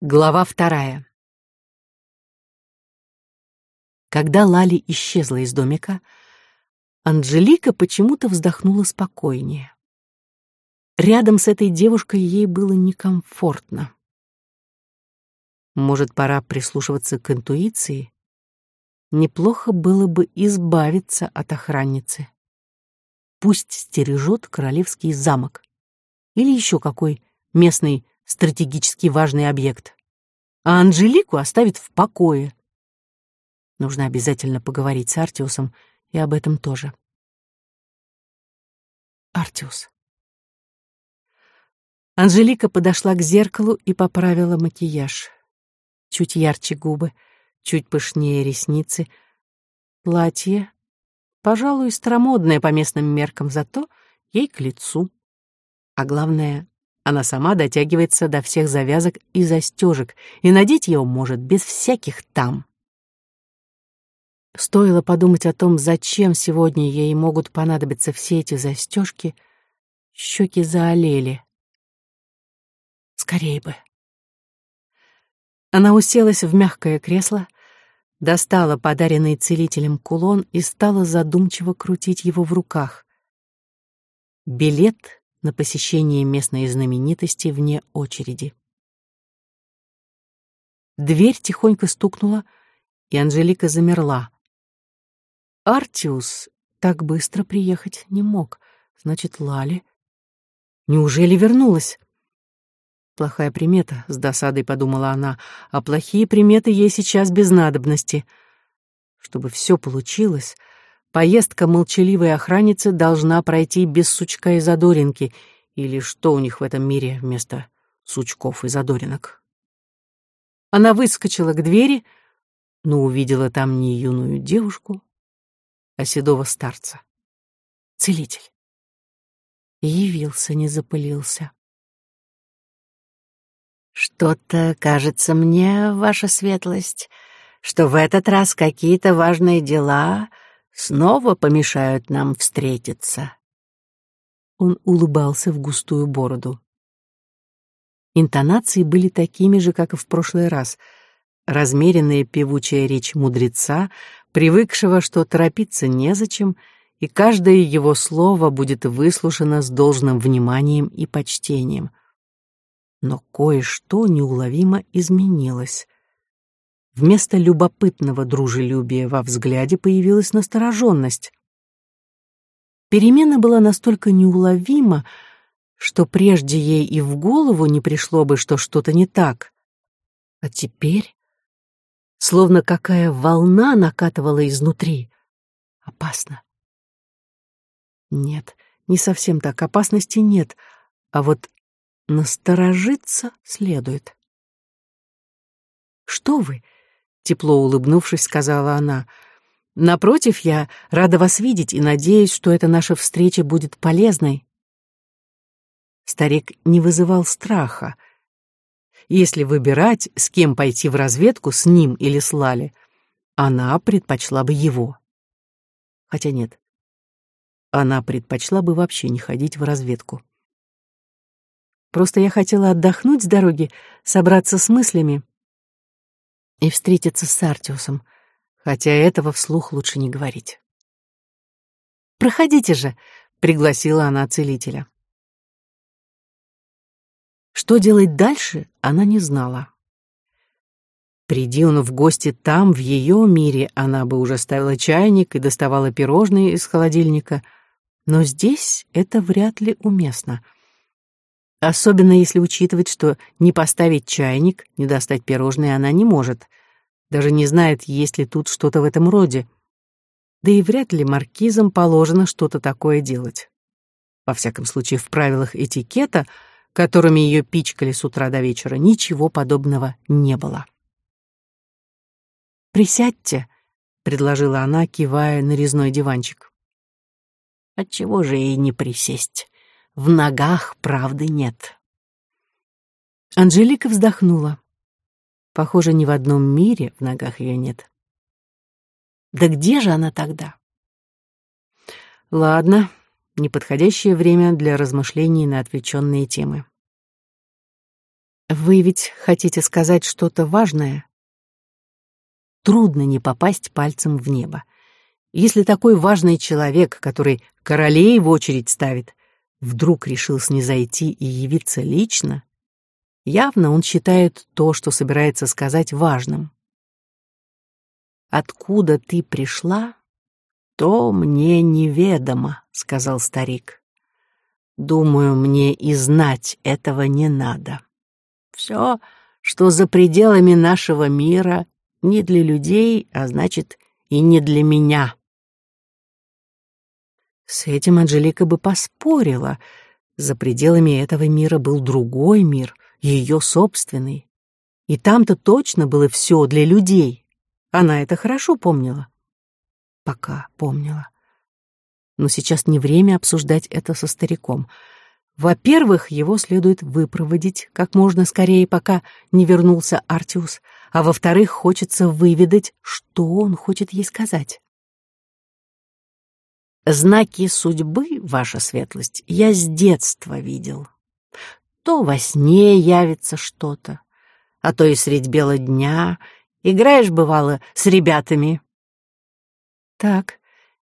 Глава вторая. Когда Лали исчезла из домика, Анжелика почему-то вздохнула спокойнее. Рядом с этой девушкой ей было некомфортно. Может, пора прислушиваться к интуиции? Неплохо было бы избавиться от охранницы. Пусть стережет королевский замок или еще какой местный стратегически важный объект. А Анжелику оставит в покое. Нужно обязательно поговорить с Артиусом и об этом тоже. Артиус. Анжелика подошла к зеркалу и поправила макияж. Чуть ярче губы, чуть пышнее ресницы. Платье, пожалуй, старомодное по местным меркам, зато ей к лицу. А главное, она сама дотягивается до всех завязок и застежек, и надеть его может без всяких там. Стоило подумать о том, зачем сегодня ей могут понадобиться все эти застежки, щеки заолели. Скорее бы. Она уселась в мягкое кресло, достала подаренный целителем кулон и стала задумчиво крутить его в руках. Билет на посещение местной знаменитости вне очереди. Дверь тихонько стукнула, и Анжелика замерла. Артиус так быстро приехать не мог. Значит, Лали... Неужели вернулась? Плохая примета, с досадой подумала она, а плохие приметы ей сейчас без надобности. Чтобы все получилось, Поездка молчаливой охранницы должна пройти без сучка и задоринки, или что у них в этом мире вместо сучков и задоринок. Она выскочила к двери, но увидела там не юную девушку, а седого старца. Целитель. Явился, не запылился. «Что-то кажется мне, ваша светлость, что в этот раз какие-то важные дела снова помешают нам встретиться. Он улыбался в густую бороду. Интонации были такими же, как и в прошлый раз. Размеренная певучая речь мудреца, привыкшего, что торопиться незачем, и каждое его слово будет выслушано с должным вниманием и почтением. Но кое-что неуловимо изменилось. Вместо любопытного дружелюбия во взгляде появилась настороженность. Перемена была настолько неуловима, что прежде ей и в голову не пришло бы, что что-то не так. А теперь, словно какая волна накатывала изнутри. Опасно. Нет, не совсем так, опасности нет, а вот насторожиться следует. «Что вы?» Тепло улыбнувшись, сказала она. Напротив, я рада вас видеть и надеюсь, что эта наша встреча будет полезной. Старик не вызывал страха. Если выбирать, с кем пойти в разведку, с ним или с Лали, она предпочла бы его. Хотя нет, она предпочла бы вообще не ходить в разведку. Просто я хотела отдохнуть с дороги, собраться с мыслями и встретиться с Артиусом, хотя этого вслух лучше не говорить. «Проходите же», — пригласила она целителя. Что делать дальше, она не знала. Приди он в гости там, в ее мире, она бы уже ставила чайник и доставала пирожные из холодильника, но здесь это вряд ли уместно — Особенно если учитывать, что не поставить чайник, не достать пирожные она не может. Даже не знает, есть ли тут что-то в этом роде. Да и вряд ли маркизам положено что-то такое делать. Во всяком случае, в правилах этикета, которыми ее пичкали с утра до вечера, ничего подобного не было. «Присядьте», — предложила она, кивая на резной диванчик. «Отчего же ей не присесть?» В ногах правды нет. Анжелика вздохнула. Похоже, ни в одном мире в ногах ее нет. Да где же она тогда? Ладно, неподходящее время для размышлений на отвлеченные темы. Вы ведь хотите сказать что-то важное? Трудно не попасть пальцем в небо. Если такой важный человек, который королей в очередь ставит, вдруг решил снизойти и явиться лично, явно он считает то, что собирается сказать, важным. «Откуда ты пришла, то мне неведомо», — сказал старик. «Думаю, мне и знать этого не надо. Все, что за пределами нашего мира, не для людей, а значит, и не для меня». С этим Анжелика бы поспорила. За пределами этого мира был другой мир, ее собственный. И там-то точно было все для людей. Она это хорошо помнила. Пока помнила. Но сейчас не время обсуждать это со стариком. Во-первых, его следует выпроводить как можно скорее, пока не вернулся Артиус, а во-вторых, хочется выведать, что он хочет ей сказать. Знаки судьбы, ваша светлость, я с детства видел. То во сне явится что-то, а то и средь бела дня. Играешь, бывало, с ребятами. Так,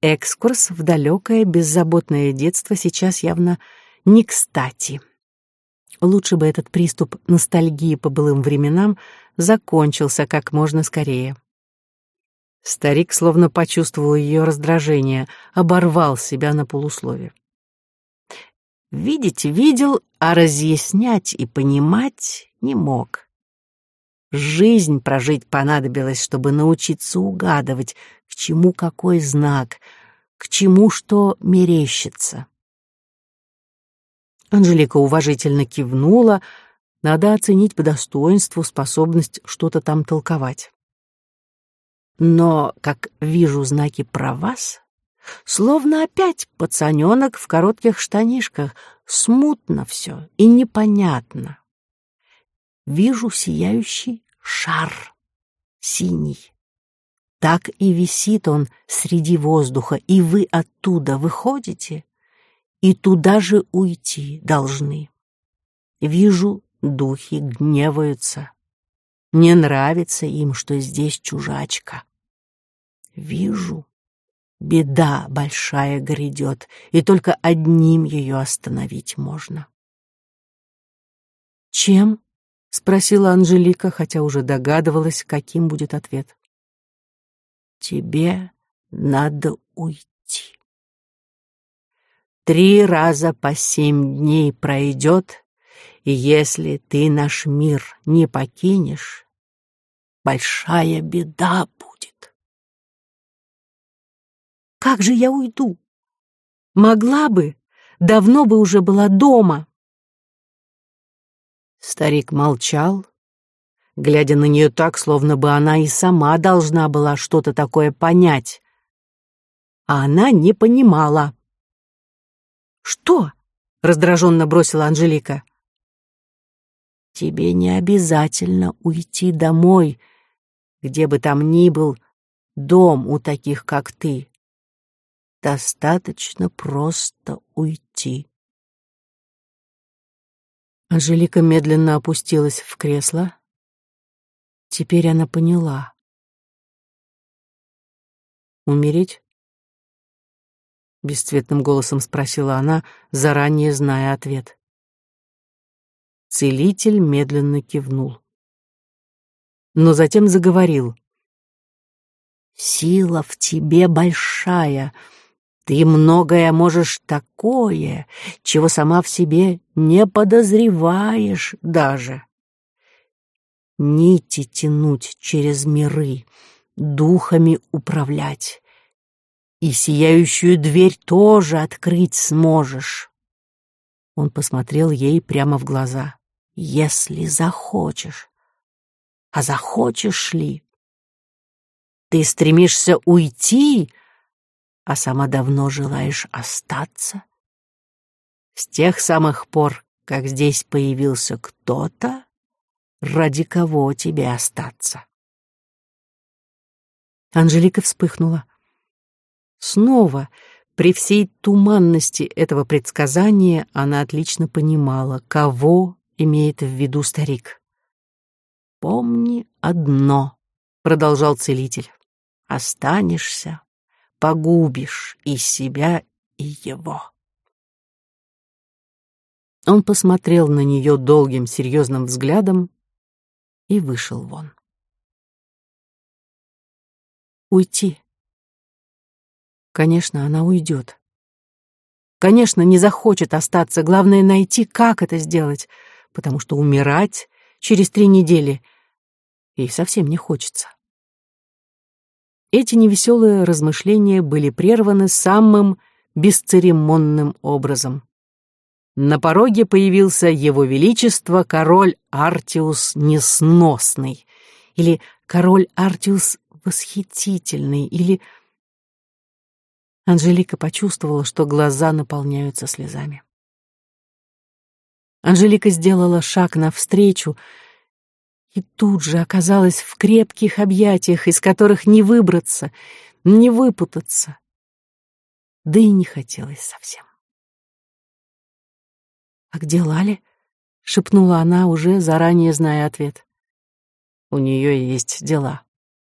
экскурс в далекое беззаботное детство сейчас явно не кстати. Лучше бы этот приступ ностальгии по былым временам закончился как можно скорее. Старик словно почувствовал ее раздражение, оборвал себя на полуслове. Видеть видел, а разъяснять и понимать не мог. Жизнь прожить понадобилось, чтобы научиться угадывать, к чему какой знак, к чему что мерещится. Анжелика уважительно кивнула, надо оценить по достоинству способность что-то там толковать. Но, как вижу знаки про вас, словно опять пацаненок в коротких штанишках, смутно все и непонятно. Вижу сияющий шар, синий. Так и висит он среди воздуха, и вы оттуда выходите, и туда же уйти должны. Вижу, духи гневаются. Не нравится им, что здесь чужачка. Вижу, беда большая грядет, и только одним ее остановить можно. «Чем?» — спросила Анжелика, хотя уже догадывалась, каким будет ответ. «Тебе надо уйти. Три раза по семь дней пройдет, и если ты наш мир не покинешь, большая беда будет. Как же я уйду? Могла бы, давно бы уже была дома. Старик молчал, глядя на нее так, словно бы она и сама должна была что-то такое понять. А она не понимала. «Что?» — раздраженно бросила Анжелика. Тебе не обязательно уйти домой, где бы там ни был дом у таких, как ты. Достаточно просто уйти. Анжелика медленно опустилась в кресло. Теперь она поняла. «Умереть?» Бесцветным голосом спросила она, заранее зная ответ. Целитель медленно кивнул. Но затем заговорил. «Сила в тебе большая. Ты многое можешь такое, чего сама в себе не подозреваешь даже. Нити тянуть через миры, духами управлять. И сияющую дверь тоже открыть сможешь». Он посмотрел ей прямо в глаза если захочешь. А захочешь ли? Ты стремишься уйти, а сама давно желаешь остаться? С тех самых пор, как здесь появился кто-то, ради кого тебе остаться? Анжелика вспыхнула. Снова, при всей туманности этого предсказания, она отлично понимала, кого имеет в виду старик. «Помни одно», — продолжал целитель. «Останешься, погубишь и себя, и его». Он посмотрел на нее долгим серьезным взглядом и вышел вон. Уйти. Конечно, она уйдет. Конечно, не захочет остаться, главное найти, как это сделать, потому что умирать через три недели ей совсем не хочется. Эти невеселые размышления были прерваны самым бесцеремонным образом. На пороге появился его величество король Артиус Несносный, или король Артиус Восхитительный, или... Анжелика почувствовала, что глаза наполняются слезами. Анжелика сделала шаг навстречу и тут же оказалась в крепких объятиях, из которых не выбраться, не выпутаться. Да и не хотелось совсем. «А где Лали?» — шепнула она, уже заранее зная ответ. «У нее есть дела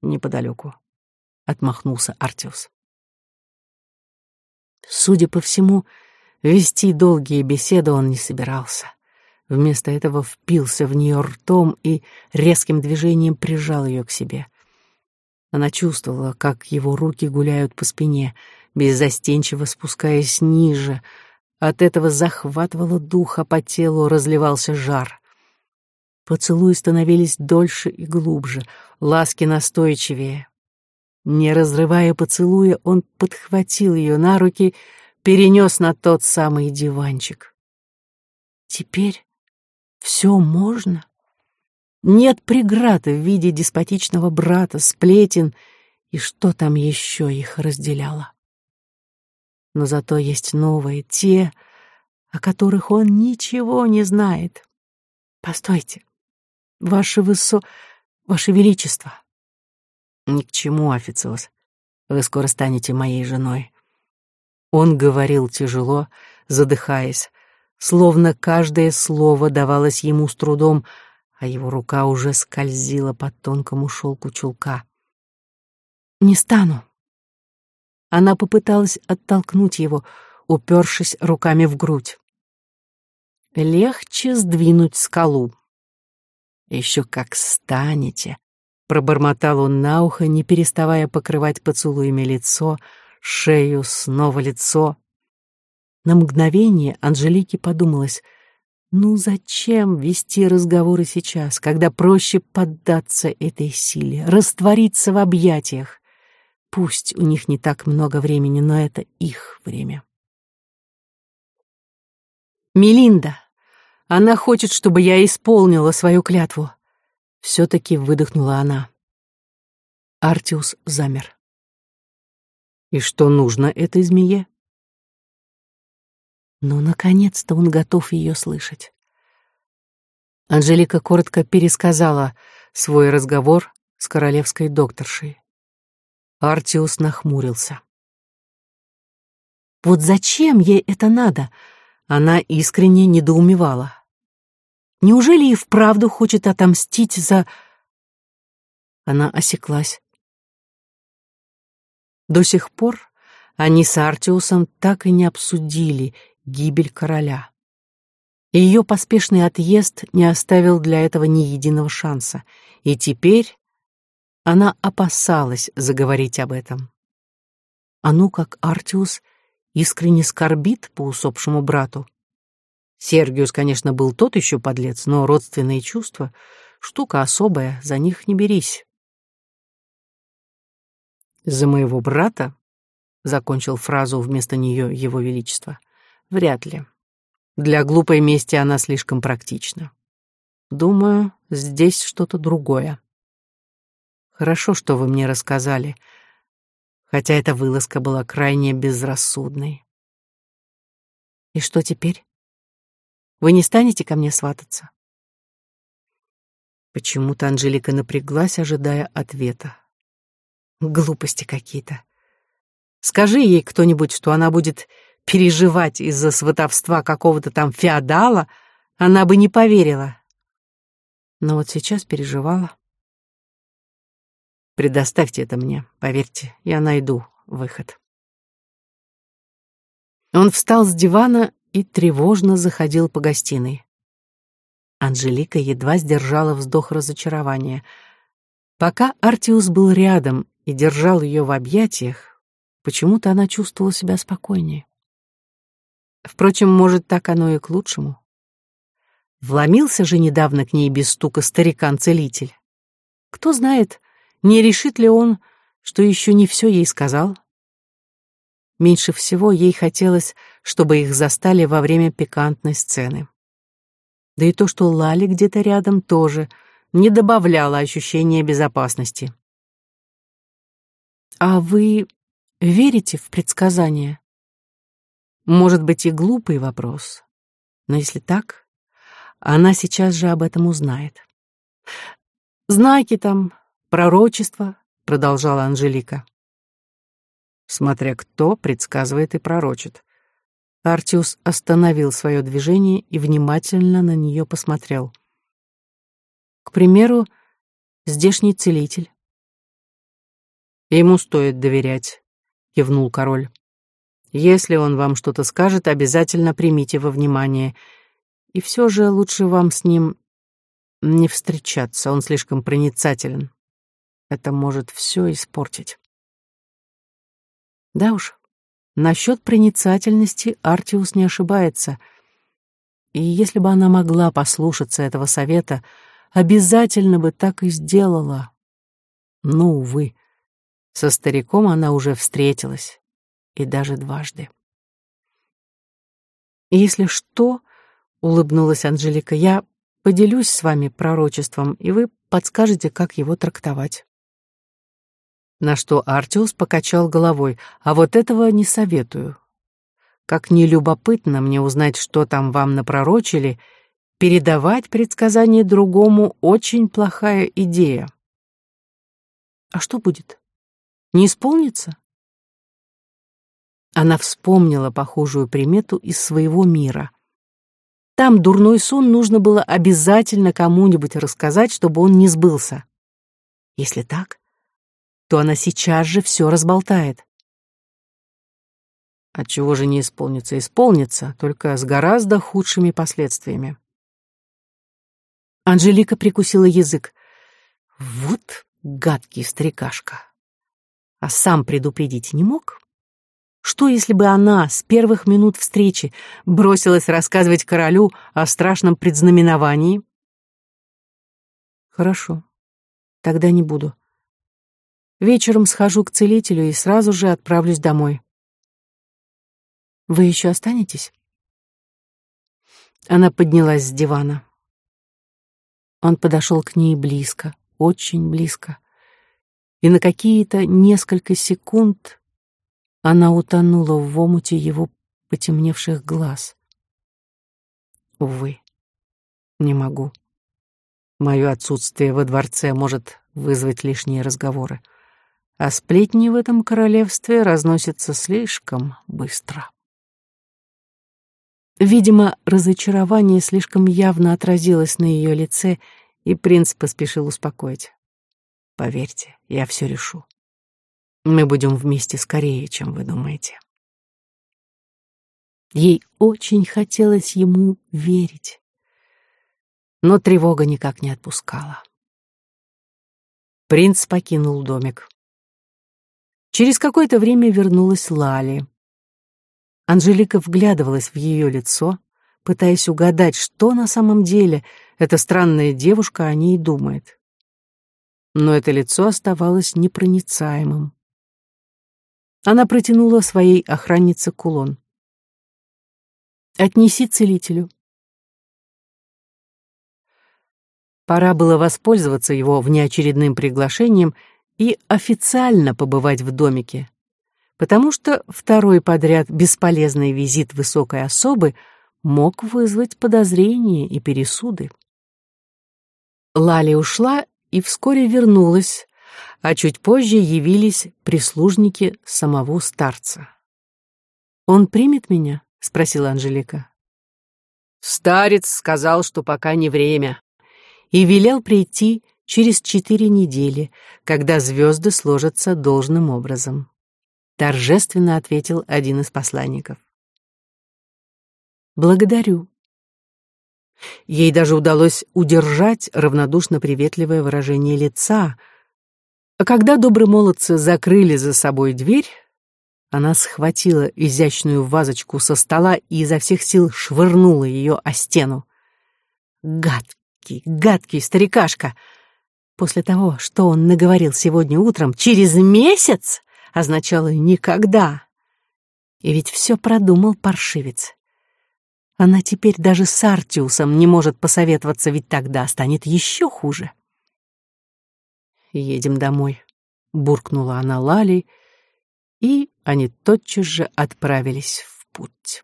неподалеку», — отмахнулся Артиус. Судя по всему, вести долгие беседы он не собирался. Вместо этого впился в нее ртом и резким движением прижал ее к себе. Она чувствовала, как его руки гуляют по спине, беззастенчиво спускаясь ниже — от этого захватывало дух, а по телу разливался жар. Поцелуи становились дольше и глубже, ласки настойчивее. Не разрывая поцелуя, он подхватил ее на руки, перенес на тот самый диванчик. Теперь все можно. Нет преград в виде деспотичного брата, сплетен и что там еще их разделяло но зато есть новые, те, о которых он ничего не знает. Постойте, ваше высо... ваше величество. Ни к чему, официоз. Вы скоро станете моей женой. Он говорил тяжело, задыхаясь, словно каждое слово давалось ему с трудом, а его рука уже скользила по тонкому шелку чулка. «Не стану», она попыталась оттолкнуть его, упершись руками в грудь. Легче сдвинуть скалу. Еще как станете, пробормотал он на ухо, не переставая покрывать поцелуями лицо, шею, снова лицо. На мгновение Анжелике подумалось, ну зачем вести разговоры сейчас, когда проще поддаться этой силе, раствориться в объятиях? Пусть у них не так много времени, но это их время. Мелинда, она хочет, чтобы я исполнила свою клятву. Все-таки выдохнула она. Артиус замер. И что нужно этой змее? Но, наконец-то, он готов ее слышать. Анжелика коротко пересказала свой разговор с королевской докторшей. Артиус нахмурился. Вот зачем ей это надо? Она искренне недоумевала. Неужели и вправду хочет отомстить за... Она осеклась. До сих пор они с Артиусом так и не обсудили гибель короля. Ее поспешный отъезд не оставил для этого ни единого шанса. И теперь она опасалась заговорить об этом. А ну как Артиус искренне скорбит по усопшему брату. Сергиус, конечно, был тот еще подлец, но родственные чувства — штука особая, за них не берись. «За моего брата?» — закончил фразу вместо нее его величество. «Вряд ли. Для глупой мести она слишком практична. Думаю, здесь что-то другое». Хорошо, что вы мне рассказали, хотя эта вылазка была крайне безрассудной. И что теперь? Вы не станете ко мне свататься? Почему-то Анжелика напряглась, ожидая ответа. Глупости какие-то. Скажи ей кто-нибудь, что она будет переживать из-за сватовства какого-то там феодала, она бы не поверила. Но вот сейчас переживала. Предоставьте это мне, поверьте, я найду выход. Он встал с дивана и тревожно заходил по гостиной. Анжелика едва сдержала вздох разочарования. Пока Артиус был рядом и держал ее в объятиях, почему-то она чувствовала себя спокойнее. Впрочем, может, так оно и к лучшему. Вломился же недавно к ней без стука старикан-целитель. Кто знает, не решит ли он, что еще не все ей сказал? Меньше всего ей хотелось, чтобы их застали во время пикантной сцены. Да и то, что Лали где-то рядом, тоже не добавляло ощущения безопасности. «А вы верите в предсказания?» Может быть и глупый вопрос, но если так, она сейчас же об этом узнает. «Знаки там, пророчества», — продолжала Анжелика смотря кто предсказывает и пророчит. Артиус остановил свое движение и внимательно на нее посмотрел. К примеру, здешний целитель. Ему стоит доверять, кивнул король. Если он вам что-то скажет, обязательно примите во внимание. И все же лучше вам с ним не встречаться, он слишком проницателен. Это может все испортить. Да уж, насчет проницательности Артиус не ошибается. И если бы она могла послушаться этого совета, обязательно бы так и сделала. Но, увы, со стариком она уже встретилась, и даже дважды. «Если что, — улыбнулась Анжелика, — я поделюсь с вами пророчеством, и вы подскажете, как его трактовать» на что Артиус покачал головой, а вот этого не советую. Как не любопытно мне узнать, что там вам напророчили, передавать предсказание другому очень плохая идея. А что будет? Не исполнится? Она вспомнила похожую примету из своего мира. Там дурной сон нужно было обязательно кому-нибудь рассказать, чтобы он не сбылся. Если так, то она сейчас же все разболтает. Отчего же не исполнится? Исполнится, только с гораздо худшими последствиями. Анжелика прикусила язык. Вот гадкий старикашка. А сам предупредить не мог? Что, если бы она с первых минут встречи бросилась рассказывать королю о страшном предзнаменовании? Хорошо, тогда не буду. Вечером схожу к целителю и сразу же отправлюсь домой. Вы еще останетесь? Она поднялась с дивана. Он подошел к ней близко, очень близко. И на какие-то несколько секунд она утонула в омуте его потемневших глаз. Увы, не могу. Мое отсутствие во дворце может вызвать лишние разговоры а сплетни в этом королевстве разносятся слишком быстро. Видимо, разочарование слишком явно отразилось на ее лице, и принц поспешил успокоить. «Поверьте, я все решу. Мы будем вместе скорее, чем вы думаете». Ей очень хотелось ему верить, но тревога никак не отпускала. Принц покинул домик. Через какое-то время вернулась Лали. Анжелика вглядывалась в ее лицо, пытаясь угадать, что на самом деле эта странная девушка о ней думает. Но это лицо оставалось непроницаемым. Она протянула своей охраннице кулон. «Отнеси целителю». Пора было воспользоваться его внеочередным приглашением — и официально побывать в домике, потому что второй подряд бесполезный визит высокой особы мог вызвать подозрения и пересуды. Лали ушла и вскоре вернулась, а чуть позже явились прислужники самого старца. «Он примет меня?» — спросила Анжелика. Старец сказал, что пока не время, и велел прийти через четыре недели, когда звезды сложатся должным образом. Торжественно ответил один из посланников. «Благодарю». Ей даже удалось удержать равнодушно приветливое выражение лица, а когда добрые молодцы закрыли за собой дверь, она схватила изящную вазочку со стола и изо всех сил швырнула ее о стену. Гадкий, гадкий старикашка! После того, что он наговорил сегодня утром, через месяц означало «никогда». И ведь все продумал паршивец. Она теперь даже с Артиусом не может посоветоваться, ведь тогда станет еще хуже. «Едем домой», — буркнула она Лали, и они тотчас же отправились в путь.